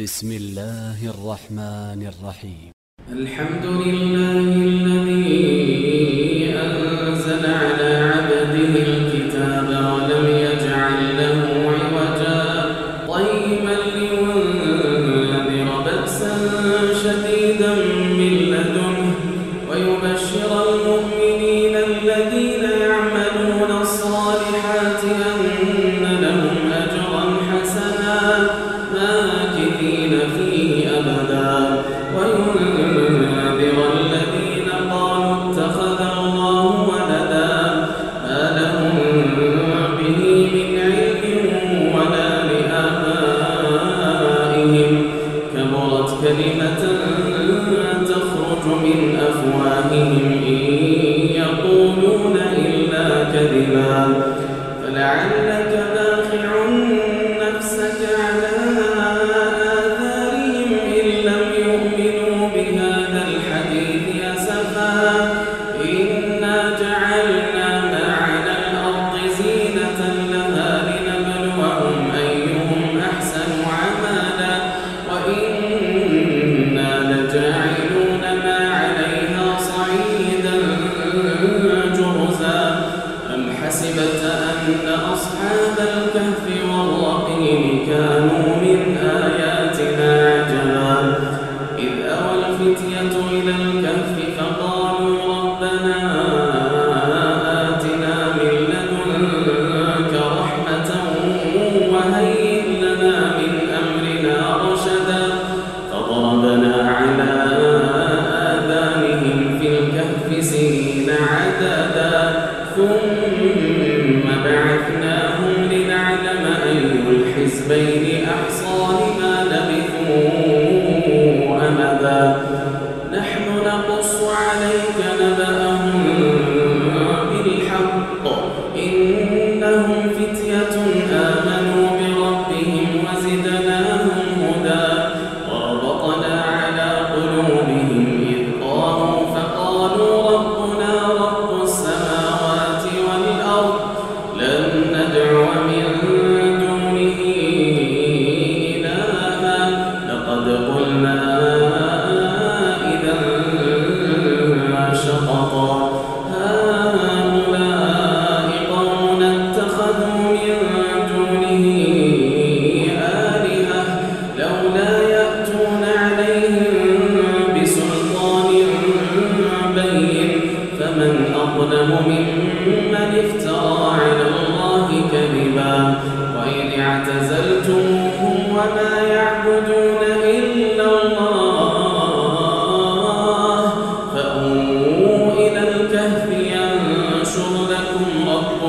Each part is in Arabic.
بسم الله الرحمن الرحيم. الحمد لله الذي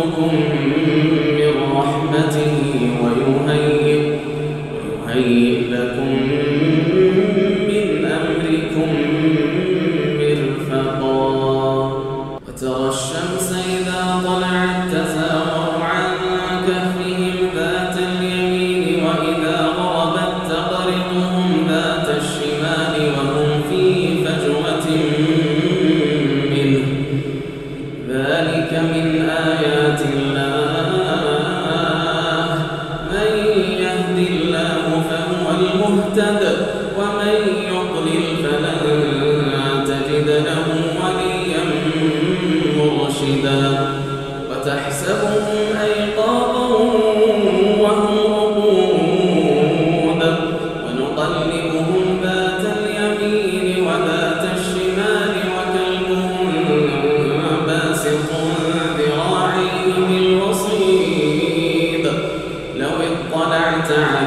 يرزقكم من رحمته تعالى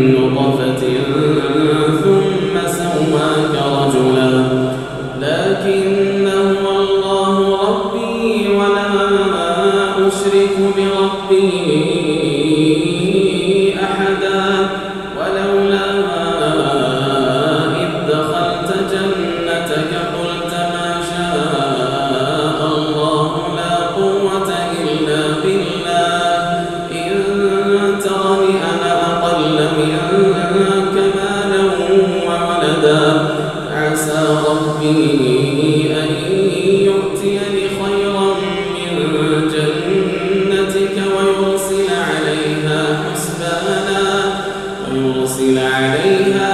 أرسل عليها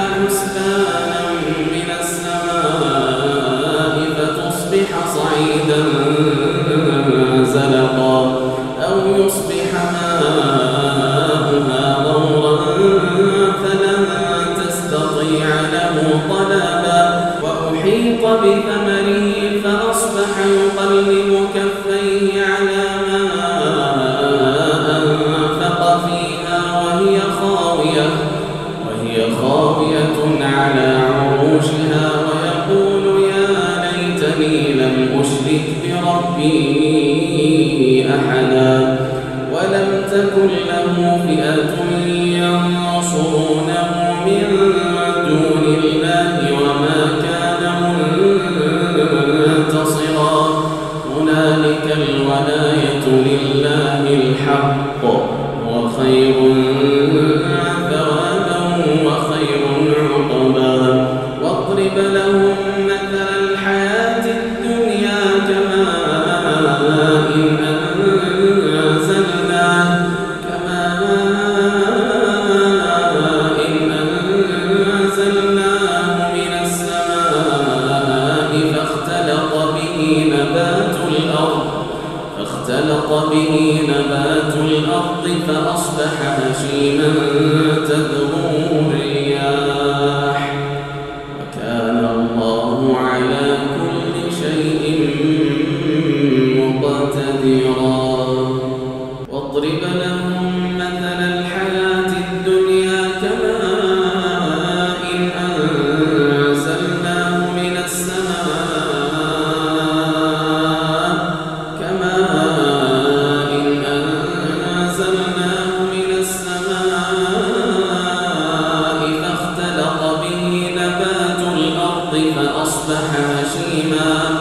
هشيما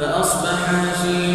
فأصبح هشيما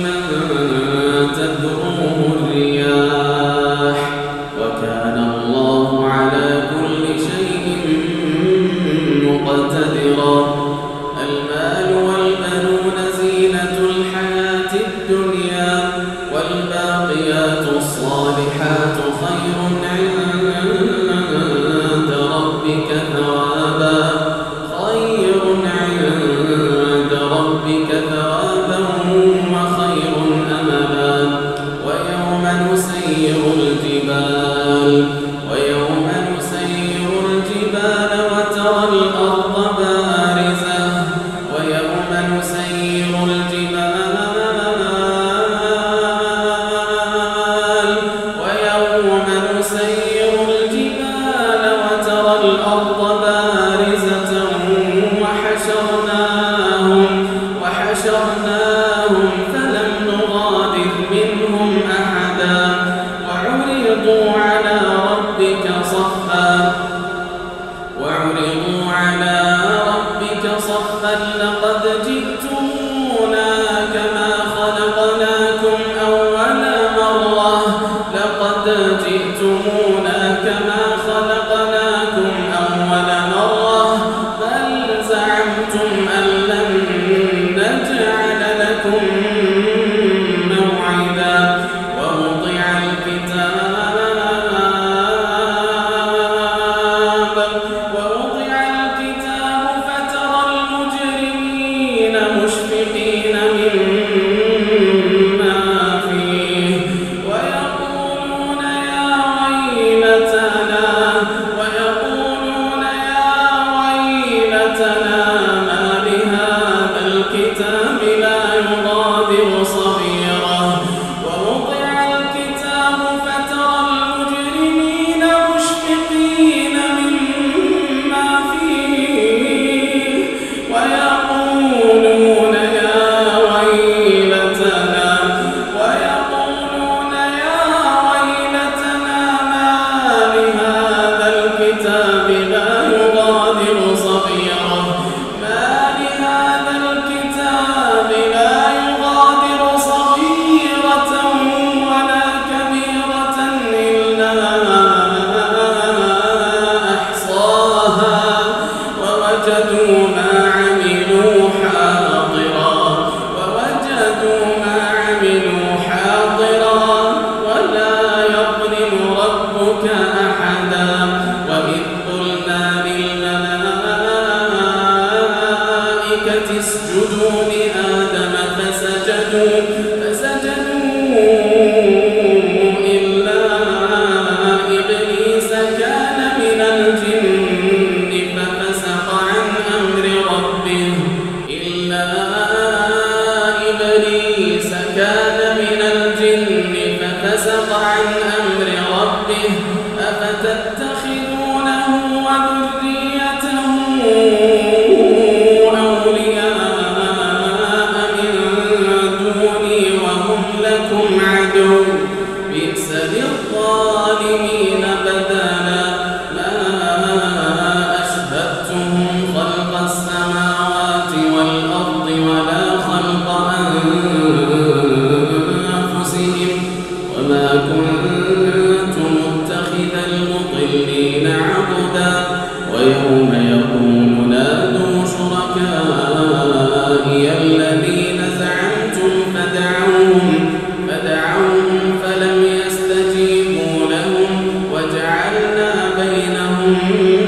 أن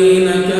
الذين كفروا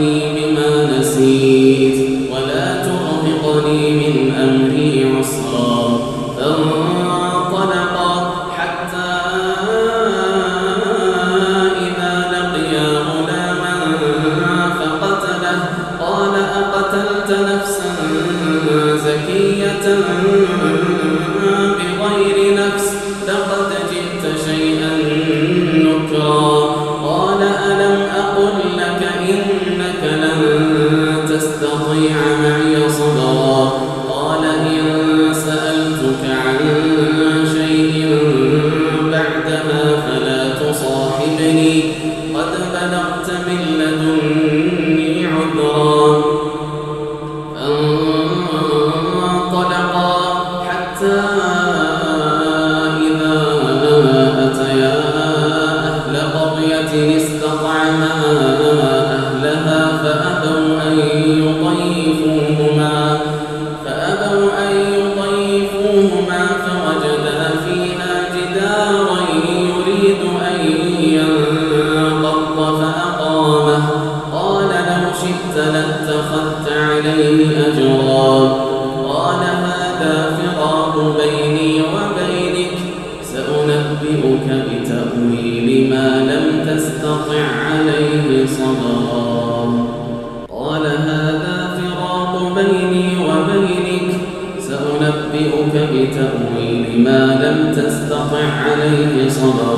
ترهقني بما نسيت ولا ترهقني ما لم تستطع عليه صبرا.